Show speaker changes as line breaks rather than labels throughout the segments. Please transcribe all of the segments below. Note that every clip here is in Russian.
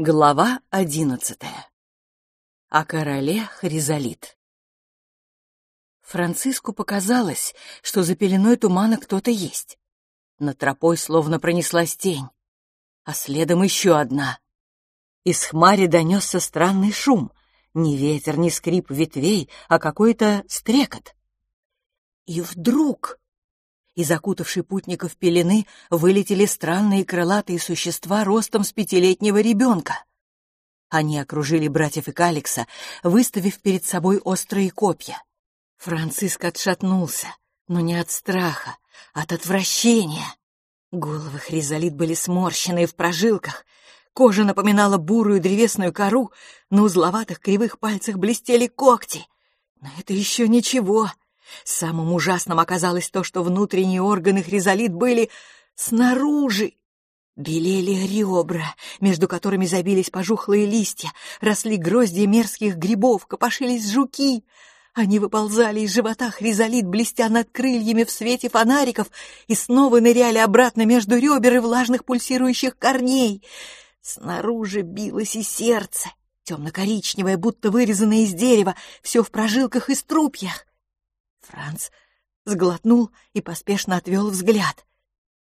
Глава одиннадцатая. О короле Хризалит. Франциску показалось, что за пеленой тумана кто-то есть. Над тропой словно пронеслась тень, а следом еще одна. Из хмари донесся странный шум. Не ветер, не скрип ветвей, а какой-то стрекот. И вдруг из окутавшей путников пелены вылетели странные крылатые существа ростом с пятилетнего ребенка. Они окружили братьев и Каликса, выставив перед собой острые копья. Франциск отшатнулся, но не от страха, от отвращения. Головы хризолит были сморщенные в прожилках, кожа напоминала бурую древесную кору, на узловатых кривых пальцах блестели когти. Но это еще ничего. Самым ужасным оказалось то, что внутренние органы хризолит были снаружи. Белели ребра, между которыми забились пожухлые листья, росли гроздья мерзких грибов, копошились жуки. Они выползали из живота хризолит, блестя над крыльями в свете фонариков, и снова ныряли обратно между ребер и влажных пульсирующих корней. Снаружи билось и сердце, темно-коричневое, будто вырезанное из дерева, все в прожилках и струпьях. Франц сглотнул и поспешно отвел взгляд.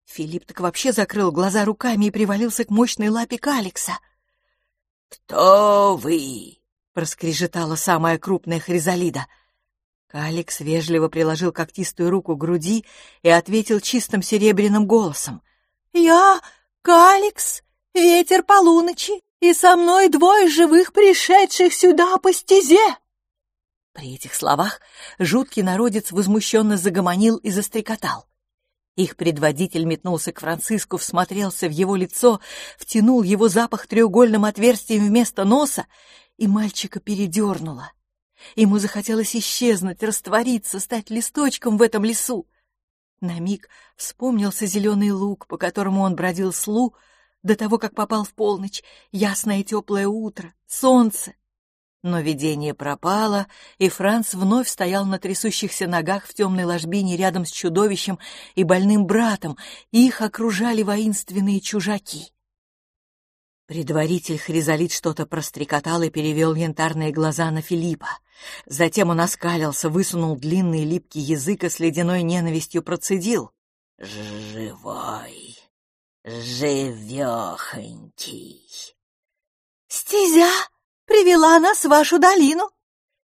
Филипп так вообще закрыл глаза руками и привалился к мощной лапе Каликса.
«Кто вы?»
— проскрежетала самая крупная хризалида. Каликс вежливо приложил когтистую руку к груди и ответил чистым серебряным голосом. «Я Каликс, ветер полуночи, и со мной двое живых, пришедших сюда по стезе!» При этих словах жуткий народец возмущенно загомонил и застрекотал. Их предводитель метнулся к Франциску, всмотрелся в его лицо, втянул его запах треугольным отверстием вместо носа, и мальчика передернуло. Ему захотелось исчезнуть, раствориться, стать листочком в этом лесу. На миг вспомнился зеленый луг, по которому он бродил с Лу до того, как попал в полночь, ясное теплое утро, солнце, но видение пропало, и Франц вновь стоял на трясущихся ногах в темной ложбине рядом с чудовищем и больным братом, их окружали воинственные чужаки. Предваритель Хризалит что-то прострекотал и перевел янтарные глаза на Филиппа. Затем он оскалился, высунул длинный липкий язык и с ледяной ненавистью процедил.
«Живой, живехонький».
«Стезя!» Привела нас в вашу долину!»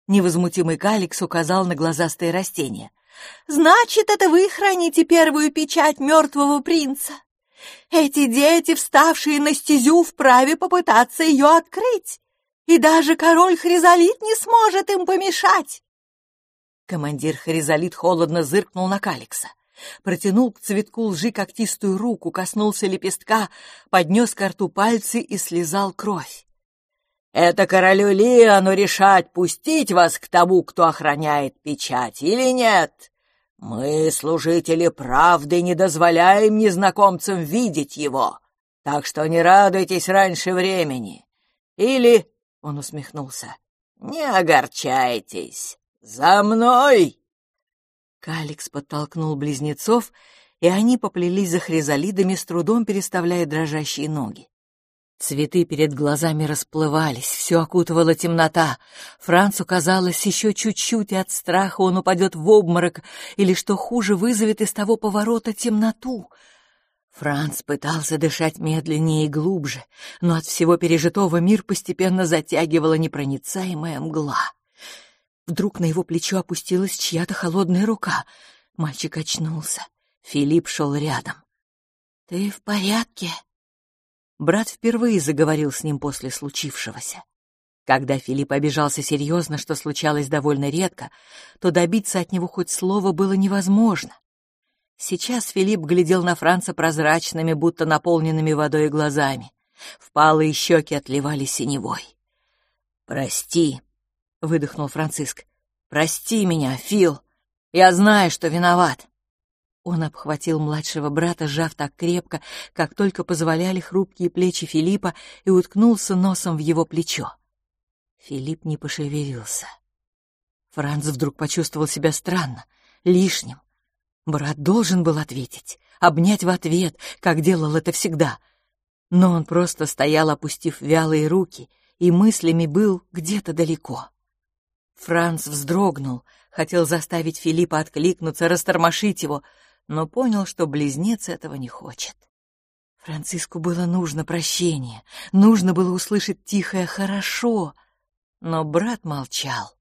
Невозмутимый Каликс указал на глазастые растения. «Значит, это вы храните первую печать мертвого принца. Эти дети, вставшие на стезю, вправе попытаться ее открыть, и даже король Хризалит не сможет им помешать!»
Командир Хризалит холодно зыркнул на Каликса протянул к цветку лжи когтистую руку, коснулся лепестка, поднес к рту пальцы и слезал кровь.
Это королю Лиану решать, пустить вас к тому, кто охраняет печать, или нет. Мы, служители правды, не дозволяем незнакомцам видеть его, так что не радуйтесь раньше времени. Или, — он усмехнулся, — не огорчайтесь. За мной!»
Каликс подтолкнул близнецов, и они поплелись за хризалидами, с трудом переставляя дрожащие ноги. Цветы перед глазами расплывались, все окутывала темнота. Францу казалось, еще чуть-чуть, и от страха он упадет в обморок, или, что хуже, вызовет из того поворота темноту. Франц пытался дышать медленнее и глубже, но от всего пережитого мир постепенно затягивала непроницаемая мгла. Вдруг на его плечо опустилась чья-то холодная рука. Мальчик очнулся. Филипп шел рядом. «Ты в порядке?» Брат впервые заговорил с ним после случившегося. Когда Филипп обижался серьезно, что случалось довольно редко, то добиться от него хоть слова было невозможно. Сейчас Филипп глядел на Франца прозрачными, будто наполненными водой глазами. Впалые щеки отливали синевой. «Прости», — выдохнул Франциск. «Прости меня, Фил. Я знаю, что виноват. Он обхватил младшего брата, сжав так крепко, как только позволяли хрупкие плечи Филиппа, и уткнулся носом в его плечо. Филипп не пошевелился. Франц вдруг почувствовал себя странно, лишним. Брат должен был ответить, обнять в ответ, как делал это всегда. Но он просто стоял, опустив вялые руки, и мыслями был где-то далеко. Франц вздрогнул, хотел заставить Филиппа откликнуться, растормошить его, но понял, что близнец этого не хочет. Франциску было нужно прощение, нужно было услышать тихое «хорошо», но брат молчал.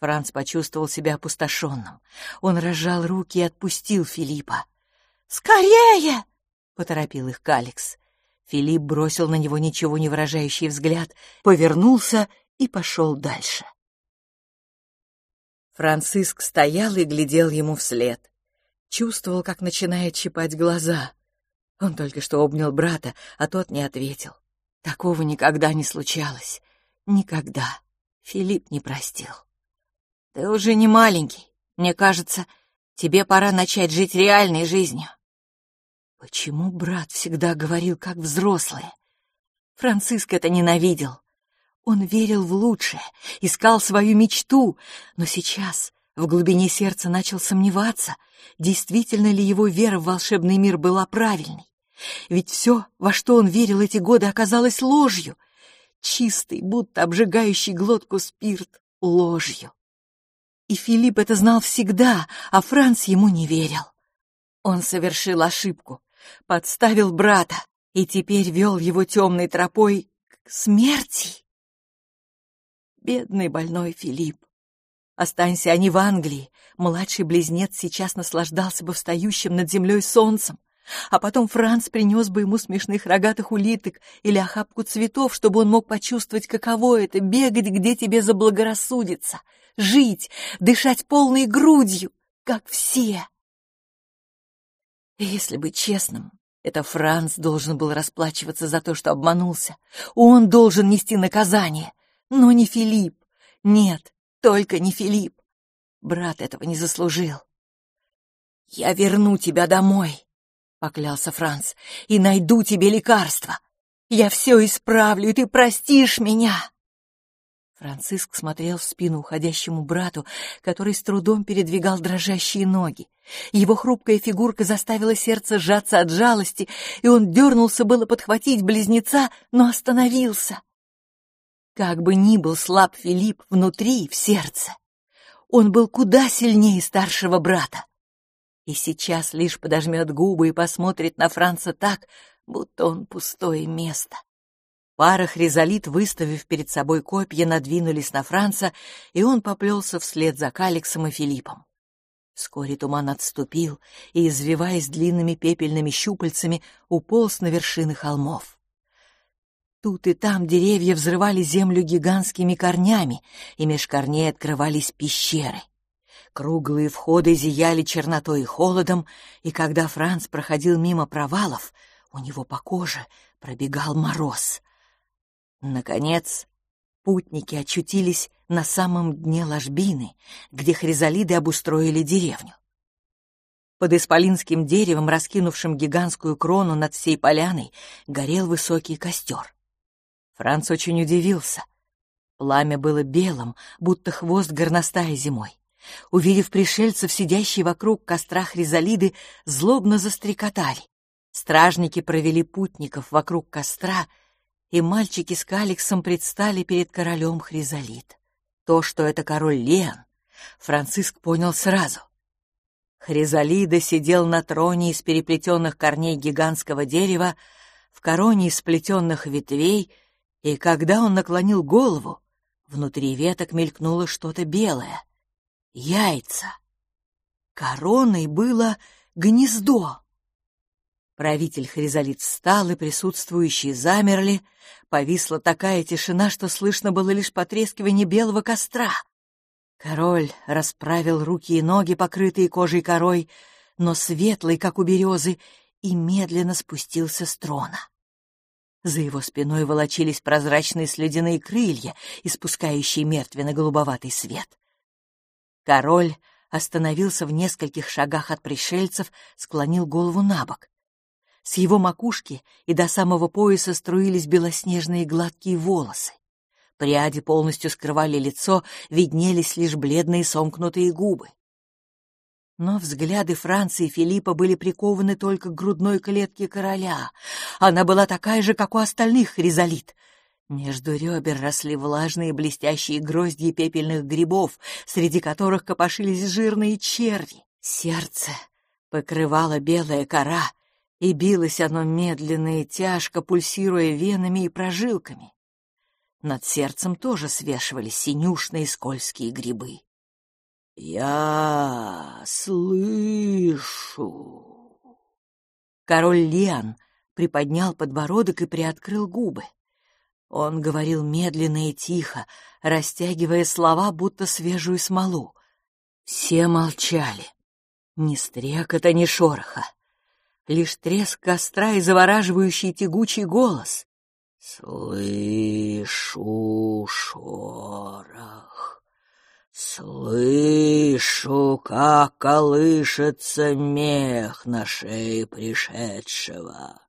Франц почувствовал себя опустошенным. Он разжал руки и отпустил Филиппа. «Скорее!» — поторопил их Каликс. Филипп бросил на него ничего не выражающий взгляд, повернулся и пошел дальше. Франциск стоял и глядел ему вслед. Чувствовал, как начинает щипать глаза. Он только что обнял брата, а тот не ответил. Такого никогда не случалось. Никогда. Филипп не простил. «Ты уже не маленький. Мне кажется, тебе пора начать жить реальной жизнью». Почему брат всегда говорил как взрослые? Франциск это ненавидел. Он верил в лучшее, искал свою мечту, но сейчас в глубине сердца начал сомневаться, действительно ли его вера в волшебный мир была правильной. Ведь все, во что он верил эти годы, оказалось ложью. Чистый, будто обжигающий глотку спирт, ложью. И Филипп это знал всегда, а Франц ему не верил. Он совершил ошибку, подставил брата и теперь вел его темной тропой к смерти. Бедный больной Филипп. Останься они в Англии, младший близнец сейчас наслаждался бы встающим над землей солнцем, а потом Франц принес бы ему смешных рогатых улиток или охапку цветов, чтобы он мог почувствовать, каково это — бегать, где тебе заблагорассудится, жить, дышать полной грудью, как все. И если быть честным, это Франц должен был расплачиваться за то, что обманулся. Он должен нести наказание, но не Филипп. Нет, только не Филипп. Брат этого не заслужил. «Я верну тебя домой», — поклялся Франц, — «и найду тебе лекарство. Я все исправлю, и ты простишь меня». Франциск смотрел в спину уходящему брату, который с трудом передвигал дрожащие ноги. Его хрупкая фигурка заставила сердце сжаться от жалости, и он дернулся было подхватить близнеца, но остановился. Как бы ни был слаб Филипп внутри, в сердце, он был куда сильнее старшего брата. И сейчас лишь подожмет губы и посмотрит на Франца так, будто он пустое место. Пара хризолит, выставив перед собой копья, надвинулись на Франца, и он поплелся вслед за Каликсом и Филиппом. Вскоре туман отступил и, извиваясь длинными пепельными щупальцами, уполз на вершины холмов. Тут и там деревья взрывали землю гигантскими корнями, и меж корней открывались пещеры. Круглые входы зияли чернотой и холодом, и когда Франц проходил мимо провалов, у него по коже пробегал мороз. Наконец, путники очутились на самом дне ложбины, где хризалиды обустроили деревню. Под исполинским деревом, раскинувшим гигантскую крону над всей поляной, горел высокий костер. Франц очень удивился. Пламя было белым, будто хвост горностая зимой. Увидев пришельцев, сидящие вокруг костра хризалиды, злобно застрекотали. Стражники провели путников вокруг костра — и мальчики с Каликсом предстали перед королем Хризалит. То, что это король Лен, Франциск понял сразу. Хризалида сидел на троне из переплетенных корней гигантского дерева, в короне из сплетенных ветвей, и когда он наклонил голову, внутри веток мелькнуло что-то белое — яйца. Короной было гнездо. Правитель Хризалит встал, и присутствующие замерли. Повисла такая тишина, что слышно было лишь потрескивание белого костра. Король расправил руки и ноги, покрытые кожей корой, но светлый, как у березы, и медленно спустился с трона. За его спиной волочились прозрачные слюдяные крылья, испускающие мертвенно-голубоватый свет. Король остановился в нескольких шагах от пришельцев, склонил голову на бок. С его макушки и до самого пояса струились белоснежные гладкие волосы. Пряди полностью скрывали лицо, виднелись лишь бледные сомкнутые губы. Но взгляды Франции и Филиппа были прикованы только к грудной клетке короля. Она была такая же, как у остальных хризолит. Между ребер росли влажные блестящие грозди пепельных грибов, среди которых копошились жирные черви. Сердце покрывало белая кора, и билось оно медленно и тяжко, пульсируя венами и прожилками. Над сердцем тоже свешивались синюшные скользкие грибы.
«Я слышу!»
Король Лиан приподнял подбородок и приоткрыл губы. Он говорил медленно и тихо, растягивая слова, будто свежую смолу. Все молчали. Ни стрекота, ни шороха. Лишь треск костра и завораживающий тягучий голос.
«Слышу шорох, слышу, как колышется мех на шее пришедшего».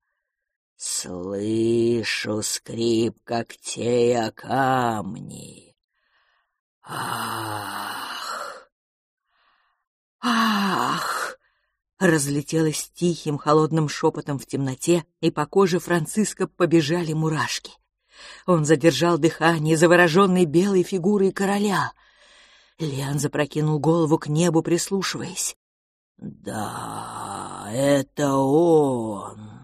Слышу скрип когтей о камни. Ах!
Ах! Разлетелось тихим холодным шепотом в темноте, и по коже Франциска побежали мурашки. Он задержал дыхание, завороженный белой фигурой короля. Лиан запрокинул голову к небу, прислушиваясь.
«Да, это он!»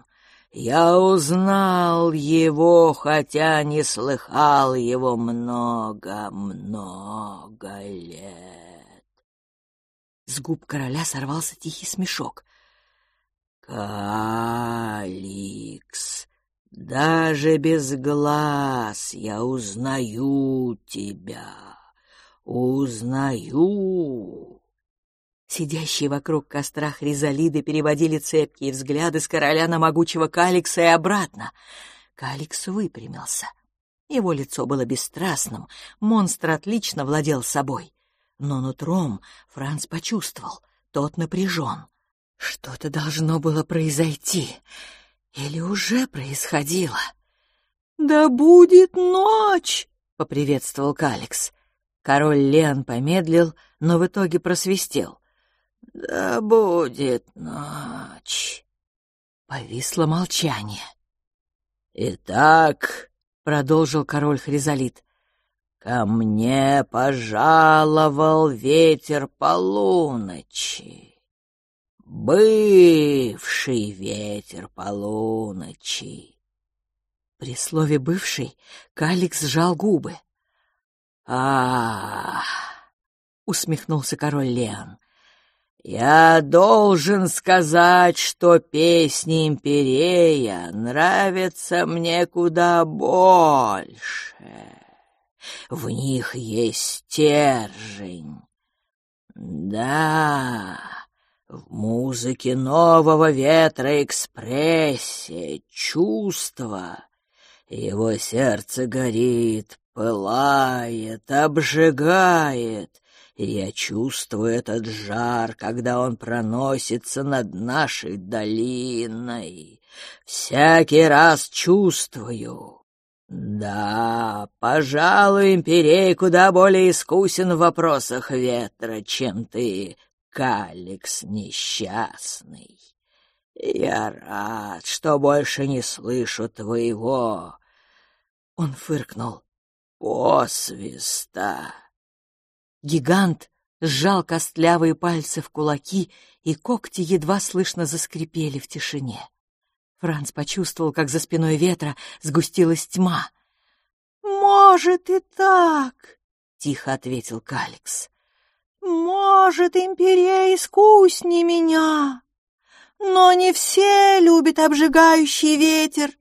Я узнал его, хотя не слыхал его много-много лет.
С губ короля сорвался тихий смешок.
Каликс, даже без глаз я узнаю тебя, узнаю.
Сидящие вокруг костра хризалиды переводили цепкие взгляды с короля на могучего Каликса и обратно. Каликс выпрямился. Его лицо было бесстрастным, монстр отлично владел собой. Но нутром Франц почувствовал, тот напряжен. Что-то должно было произойти. Или уже происходило. «Да будет ночь!» — поприветствовал Каликс. Король Леон помедлил, но в итоге просвистел.
«Да будет ночь».
Повисло молчание.
«Итак», —
продолжил король Хризолит, —
«ко мне пожаловал ветер полуночи, бывший ветер полуночи».
При слове «бывший» Каликс сжал губы.
А,
усмехнулся король Леон.
Я должен сказать, что песни Империя нравятся мне куда больше. В них есть стержень. Да, в музыке нового ветра экспрессия, чувство. Его сердце горит, пылает, обжигает — я чувствую этот жар, когда он проносится над нашей долиной. Всякий раз чувствую. Да, пожалуй, Имперей куда более искусен в вопросах ветра, чем ты, Каликс несчастный. Я рад, что больше не слышу твоего.
Он фыркнул.
Посвиста.
Гигант сжал костлявые пальцы в кулаки, и когти едва слышно заскрипели в тишине. Франц почувствовал, как за спиной ветра сгустилась тьма. «Может и так», — тихо ответил Каликс. «Может, империя искусней меня, но не все любят обжигающий ветер,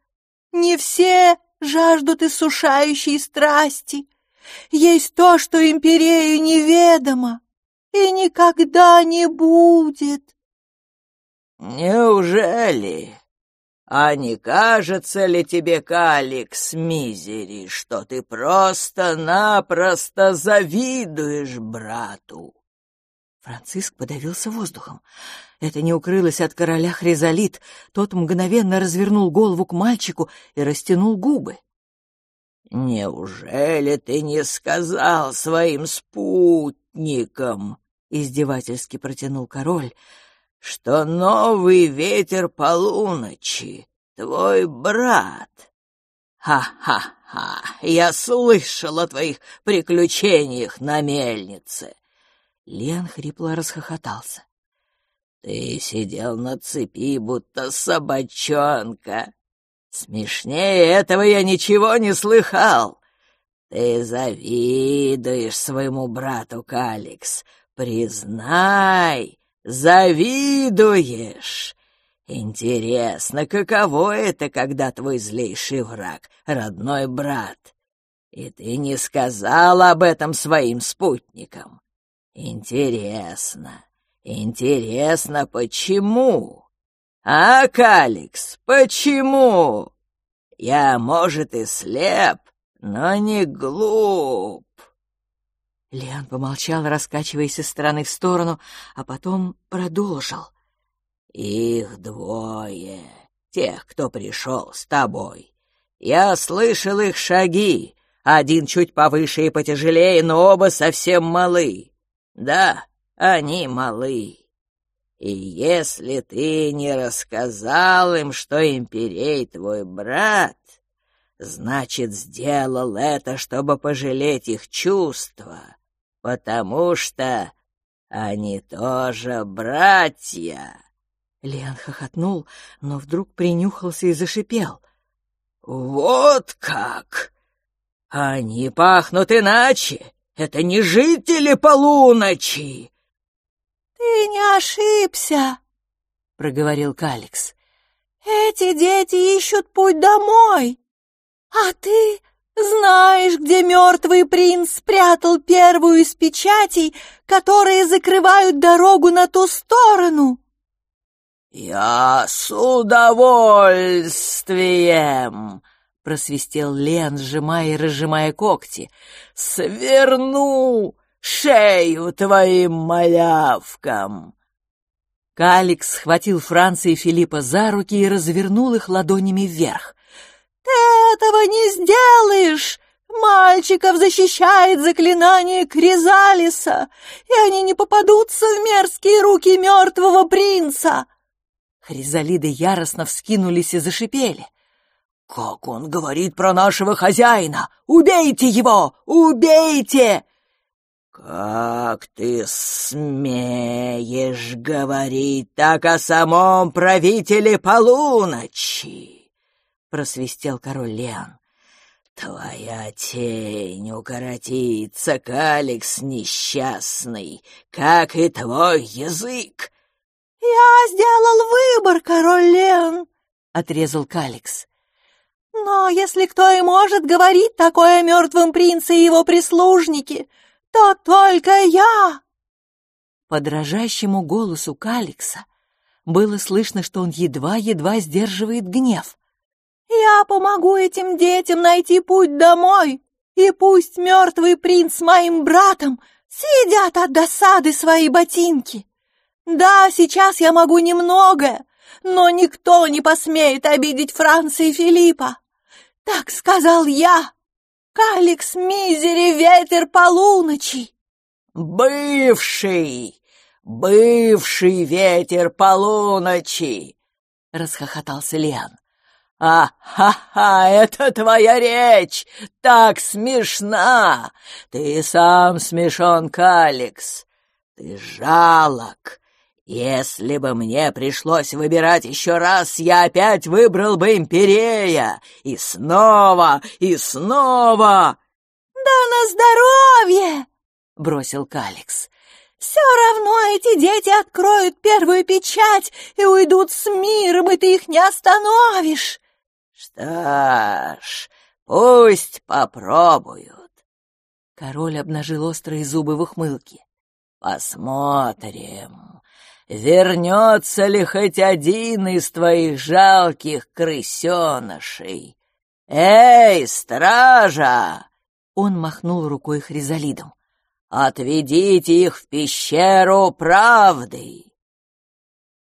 не все жаждут иссушающей страсти. Есть то, что империю неведомо и никогда не будет.
Неужели? А не кажется ли тебе, Каликс Мизери, что ты просто-напросто завидуешь брату?
Франциск подавился воздухом. Это не укрылось от короля Хризолит. Тот мгновенно развернул голову к мальчику и растянул губы.
«Неужели ты не сказал своим спутникам?» — издевательски протянул король, — «что новый ветер полуночи — твой брат». «Ха-ха-ха! Я слышал о твоих приключениях на мельнице!»
Лен хрипло расхохотался.
«Ты сидел на цепи, будто собачонка. Смешнее этого я ничего не слыхал. Ты завидуешь своему брату Каликс. Признай, завидуешь. Интересно, каково это, когда твой злейший враг — родной брат? И ты не сказал об этом своим спутникам. Интересно, интересно, почему? А, Каликс, почему? Я, может, и слеп, но не глуп.
Леон помолчал, раскачиваясь из стороны в сторону, а потом продолжил.
«Их двое, тех, кто пришел с тобой. Я слышал их шаги, один чуть повыше и потяжелее, но оба совсем малы. Да, они малы. И если ты не рассказал им, что имперей твой брат, значит, сделал это, чтобы пожалеть их чувства, потому что они тоже братья.
Леон хохотнул, но вдруг принюхался и зашипел.
«Вот как! Они пахнут иначе! Это не жители полуночи!»
«Ты не ошибся!» — проговорил Каликс. «Эти дети ищут путь домой, а ты знаешь, где мертвый принц спрятал первую из печатей, которые закрывают дорогу на ту сторону?»
«Я с удовольствием!» — просвистел Лен, сжимая и разжимая когти. «Сверну шею твоим малявкам!»
Каликс схватил Франца и Филиппа за руки и развернул их ладонями вверх.
«Ты этого не сделаешь!» Мальчиков защищает заклинание Кризалиса, и они не попадутся в мерзкие руки мертвого принца.
Хризалиды яростно вскинулись и зашипели.
«Как он говорит про нашего хозяина! Убейте его! Убейте!» «Как ты смеешь говорить так о самом правителе полуночи?» — просвистел король Леон. «Твоя тень укоротится, Каликс несчастный, как и твой язык.
«Я сделал выбор, король Леон», — отрезал Каликс. «Но если кто и может говорить такое о мертвом принце и его прислужнике, то только я!»
По дрожащему голосу Каликса было слышно, что он едва-едва сдерживает гнев.
«Я помогу этим детям найти путь домой, и пусть мертвый принц с моим братом съедят от досады свои ботинки!» Да, сейчас я могу немного, но никто не посмеет обидеть Франца и Филиппа. Так сказал я. Каликс Мизери ветер полуночи.
Бывший, бывший ветер полуночи, расхохотался Лиан. «А-ха-ха, это твоя речь! Так смешна! Ты сам смешон, Каликс! Ты жалок, если бы мне пришлось выбирать еще раз, я опять выбрал бы Империя. И снова, и снова.
«Да на здоровье!» — бросил Каликс. «Все равно эти дети откроют первую печать и уйдут с миром, и ты их не остановишь!»
«Что ж, пусть попробуют!»
Король обнажил острые зубы в ухмылке.
«Посмотрим, вернется ли хоть один из твоих жалких крысенышей. Эй, стража!» Он махнул рукой Хризалидом. «Отведите их в пещеру правды!»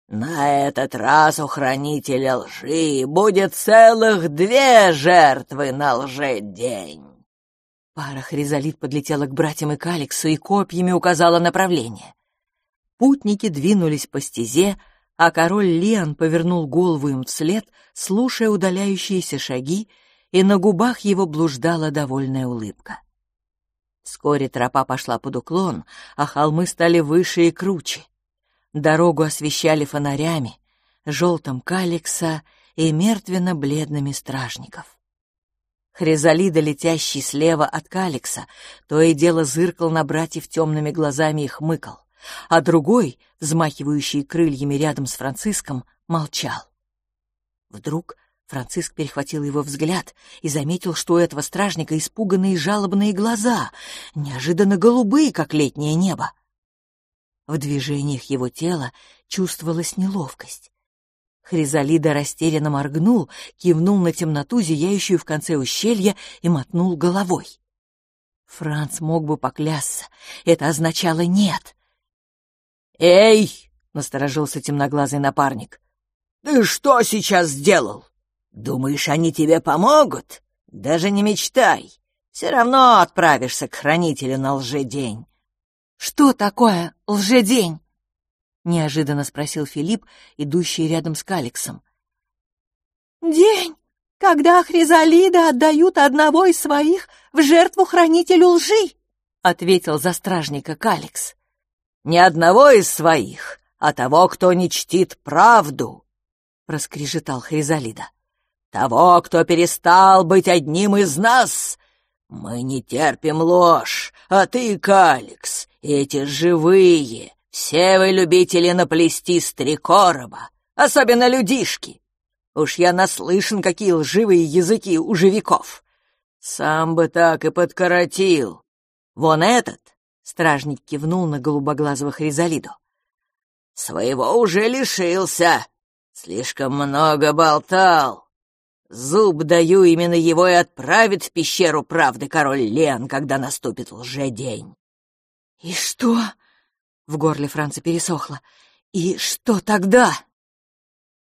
На этот раз у хранителя лжи будет целых две жертвы на лжедень.
Пара Хризалид подлетела к братьям и Каликсу и копьями указала направление. Путники двинулись по стезе, а король Лиан повернул голову им вслед, слушая удаляющиеся шаги, и на губах его блуждала довольная улыбка. Вскоре тропа пошла под уклон, а холмы стали выше и круче. Дорогу освещали фонарями, желтым каликса и мертвенно-бледными стражников. Хризалида, летящий слева от каликса, то и дело зыркал на братьев темными глазами и хмыкал, а другой, взмахивающий крыльями рядом с Франциском, молчал. Вдруг Франциск перехватил его взгляд и заметил, что у этого стражника испуганные жалобные глаза, неожиданно голубые, как летнее небо. В движениях его тела чувствовалась неловкость. Хризалида растерянно моргнул, кивнул на темноту, зияющую в конце ущелья, и мотнул головой. Франц мог бы поклясться. Это означало «нет».
«Эй!» — насторожился темноглазый напарник. «Ты что сейчас сделал? Думаешь, они тебе помогут? Даже не мечтай. Все равно отправишься к хранителю на лжедень».
«Что такое лжедень?» — неожиданно спросил Филипп, идущий рядом с Каликсом. «День, когда Хризалида отдают одного из своих в жертву хранителю лжи», — ответил за стражника Каликс.
«Не одного из своих, а того, кто не чтит правду», — проскрежетал Хризалида. «Того, кто перестал быть одним из нас. Мы не терпим ложь, а ты, Каликс, эти живые, все вы любители наплести стрекороба, особенно людишки. Уж я наслышан, какие лживые языки у живиков. Сам бы так и подкоротил. Вон этот, — стражник кивнул на голубоглазого Хризалиду, — своего уже лишился, слишком много болтал. Зуб даю, именно его и отправит в пещеру правды король Лен, когда наступит лжедень.
— И что? В горле Франца пересохло. «И что тогда?»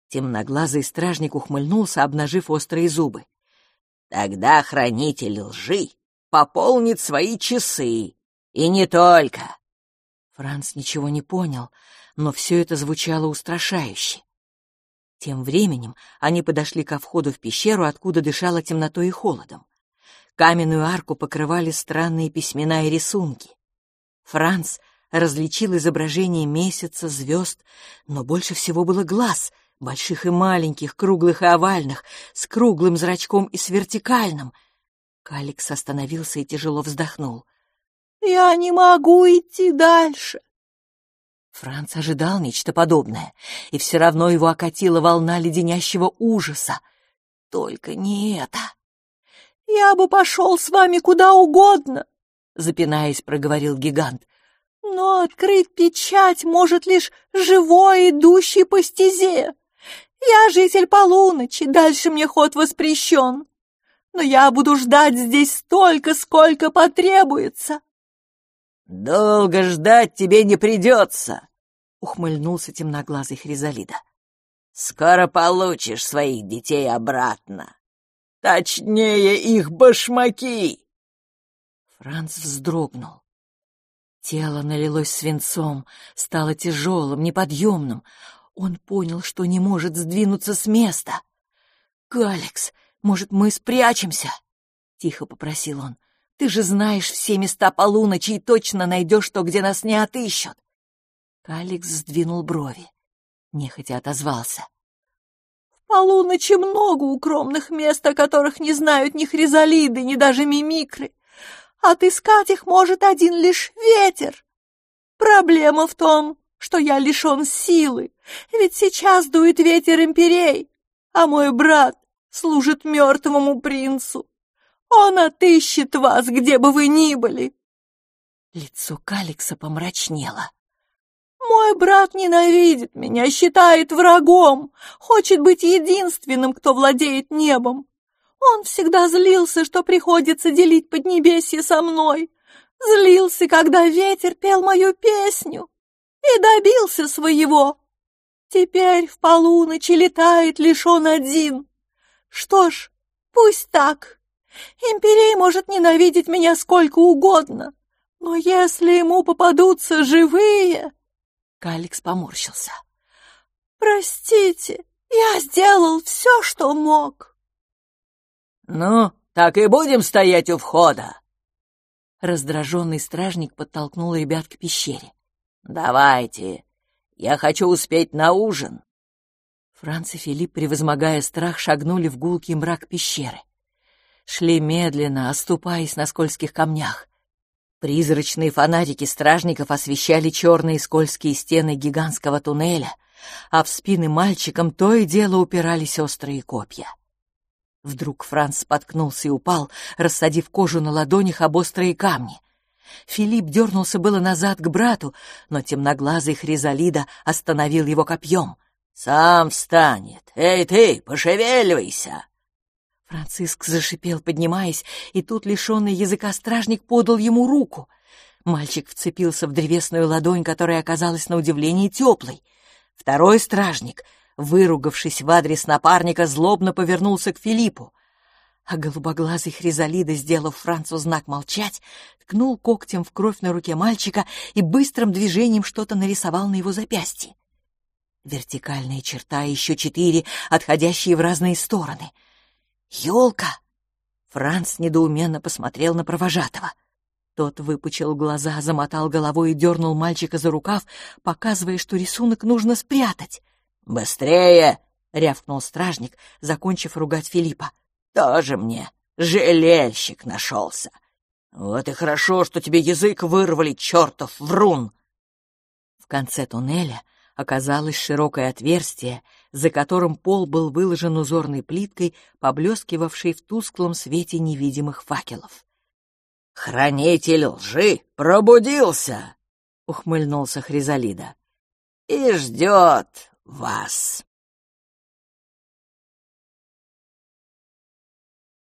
Темноглазый стражник ухмыльнулся, обнажив острые зубы. «Тогда хранитель лжи пополнит свои часы. И не только!»
Франц ничего не понял, но все это звучало устрашающе. Тем временем они подошли ко входу в пещеру, откуда дышало темнотой и холодом. Каменную арку покрывали странные письмена и рисунки. Франц различил изображение месяца, звезд, но больше всего было глаз, больших и маленьких, круглых и овальных, с круглым зрачком и с вертикальным. Каликс остановился и тяжело вздохнул.
«Я не могу идти дальше!»
Франц ожидал нечто подобное, и все равно его окатила волна леденящего ужаса. Только не это.
«Я бы пошел с вами куда угодно!»
— запинаясь, проговорил гигант.
Но открыть печать может лишь живой, идущий по стезе. Я житель полуночи, дальше мне ход воспрещен. Но я буду ждать здесь столько, сколько потребуется.
«Долго ждать тебе не придется», — ухмыльнулся темноглазый Хризалида. «Скоро получишь своих детей обратно. Точнее, их башмаки!»
Франц вздрогнул. Тело налилось свинцом, стало тяжелым, неподъемным. Он понял, что не может сдвинуться с места. «Галекс, может, мы спрячемся?» — тихо попросил он. «Ты же знаешь все места полуночи и точно найдешь то, где нас не отыщут». Каликс сдвинул брови, нехотя отозвался.
«В полуночи много укромных мест, о которых не знают ни хризалиды, ни даже мимикры. Отыскать их может один лишь ветер. Проблема в том, что я лишен силы, ведь сейчас дует ветер имперей, а мой брат служит мертвому принцу. Он отыщет вас, где бы вы ни были.
Лицо Каликса помрачнело.
Мой брат ненавидит меня, считает врагом, хочет быть единственным, кто владеет небом. Он всегда злился, что приходится делить поднебесье со мной. Злился, когда ветер пел мою песню. И добился своего. Теперь в полуночи летает лишь он один. Что ж, пусть так. Имперей может ненавидеть меня сколько угодно. Но если ему попадутся живые...
Каликс поморщился.
«Простите, я сделал все, что мог».
«Ну, так и будем стоять у входа».
Раздраженный стражник подтолкнул ребят к пещере.
«Давайте, я хочу успеть на ужин».
Франц и Филипп, превозмогая страх, шагнули в гулкий мрак пещеры. Шли медленно, оступаясь на скользких камнях. Призрачные фонарики стражников освещали черные скользкие стены гигантского туннеля, а в спины мальчикам то и дело упирались острые копья. Вдруг Франц споткнулся и упал, рассадив кожу на ладонях об острые камни. Филипп дернулся было назад к брату, но темноглазый Хризалида остановил его копьем.
«Сам встанет! Эй ты, пошевеливайся!»
Франциск зашипел, поднимаясь, и тут лишенный языка стражник подал ему руку. Мальчик вцепился в древесную ладонь, которая оказалась на удивление теплой. Второй стражник, выругавшись в адрес напарника, злобно повернулся к Филиппу. А голубоглазый Хризалида, сделав Францу знак молчать, ткнул когтем в кровь на руке мальчика и быстрым движением что-то нарисовал на его запястье. Вертикальная черта еще четыре, отходящие в разные стороны — «Елка!» Франц недоуменно посмотрел на провожатого. Тот выпучил глаза, замотал головой и дернул мальчика за рукав, показывая, что рисунок нужно спрятать.
«Быстрее!»
— рявкнул стражник, закончив ругать Филиппа.
«Тоже мне жалельщик нашелся! Вот и хорошо, что тебе язык вырвали, чертов врун!»
В конце туннеля оказалось широкое отверстие, за которым пол был выложен узорной плиткой, поблескивавшей в тусклом свете невидимых факелов.
«Хранитель лжи пробудился!»
— ухмыльнулся Хризалида.
«И ждет вас!»